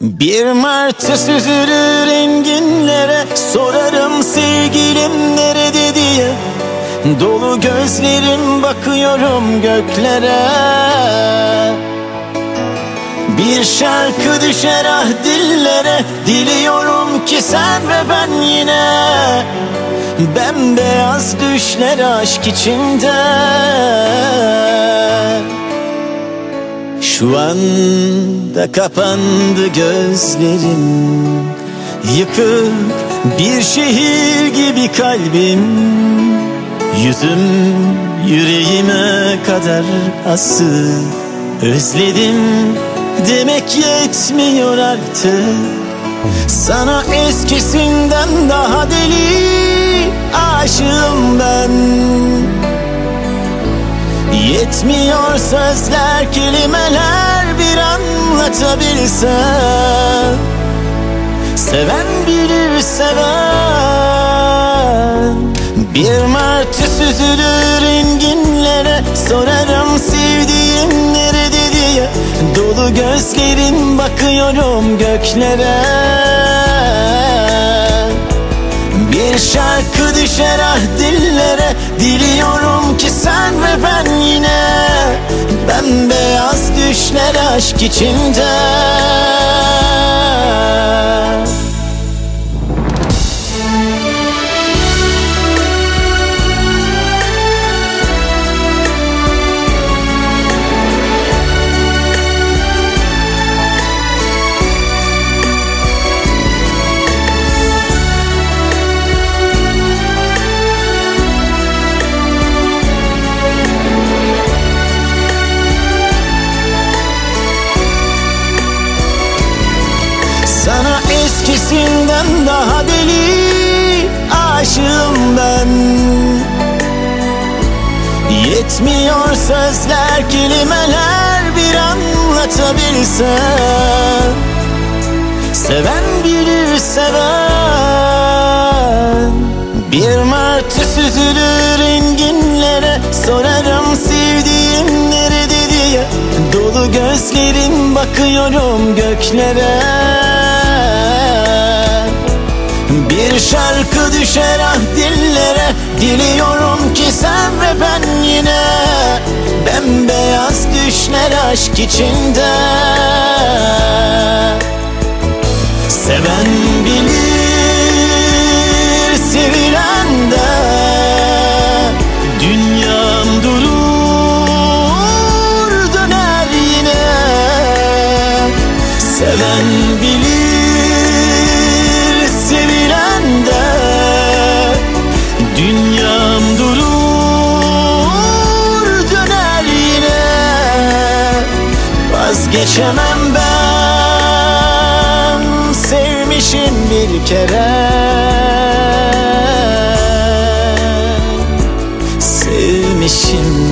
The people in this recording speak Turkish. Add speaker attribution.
Speaker 1: Bir martı süzülür enginlere Sorarım sevgilim nerede diye. Dolu gözlerim bakıyorum göklere. Bir şarkı düşer ah dillere Diliyorum ki sen ve ben yine. Bembeyaz düşler aşk içinde Şu anda kapandı gözlerim. Yıkık bir şehir gibi kalbim. Yüzüm yüreğime kadar asık. Özledim demek yetmiyor artık. Sana eskisinden daha deli aşığım Yetmiyor sözler kelimeler bir anlatabilsem. Seven bilir seven. Bir martı süzülür enginlere Sorarım sevdiğim nerede diye. Dolu gözlerim bakıyorum göklere şarkı düşer ah dillere. Diliyorum ki sen ve ben yine Bembeyaz düşler aşk içinde Sana eskisinden daha deli aşığım ben. Yetmiyor sözler kelimeler bir anlatabilsem. Seven bilir seven. Bir martı süzülür enginlere Sorarım sevdiğim nerede diye. Dolu gözlerim bakıyorum göklere Şarkı düşer ah dillere. Diliyorum ki sen ve ben yine Bembeyaz düşler aşk içinde. Seven bilir sevilen de. Dünyam durur döner yine. Seven Vazgeçemem ben. Sevmişim bir kere. Sevmişim